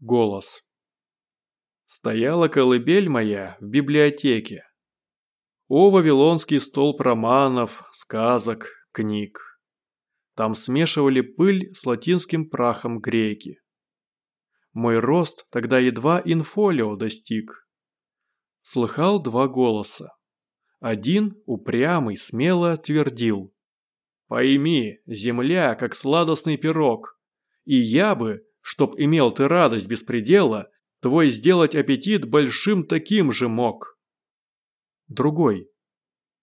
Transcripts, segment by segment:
Голос. Стояла колыбель моя в библиотеке. О, вавилонский столб романов, сказок, книг. Там смешивали пыль с латинским прахом греки. Мой рост тогда едва инфолио достиг. Слыхал два голоса. Один, упрямый, смело твердил. «Пойми, земля, как сладостный пирог, и я бы, чтоб имел ты радость без предела, твой сделать аппетит большим таким же мог. Другой.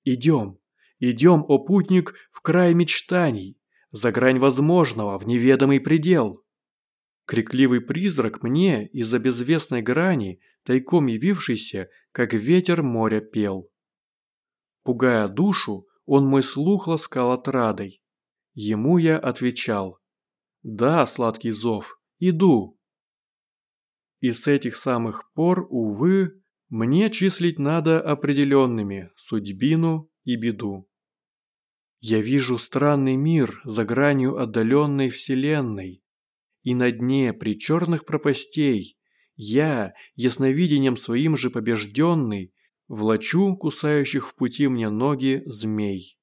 Идем, идем, о путник, в край мечтаний, за грань возможного, в неведомый предел. Крикливый призрак мне из-за безвестной грани, тайком явившийся, как ветер моря пел. Пугая душу, он мой слух ласкал отрадой. Ему я отвечал. Да, сладкий зов, Иду. И с этих самых пор, увы, мне числить надо определенными судьбину и беду. Я вижу странный мир за гранью отдаленной вселенной, и на дне при черных пропастей я, ясновидением своим же побежденный, влачу кусающих в пути мне ноги змей.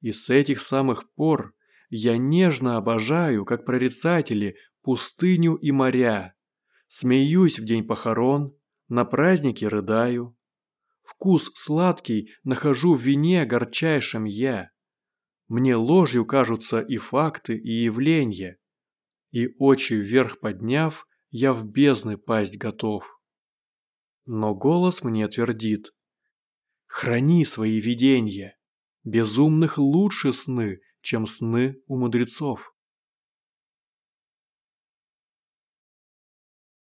И с этих самых пор я нежно обожаю, как прорицатели, пустыню и моря. Смеюсь в день похорон, на празднике рыдаю. Вкус сладкий нахожу в вине горчайшем я. Мне ложью кажутся и факты, и явления. И очи вверх подняв, я в бездны пасть готов. Но голос мне твердит. Храни свои видения. Безумных лучше сны, чем сны у мудрецов.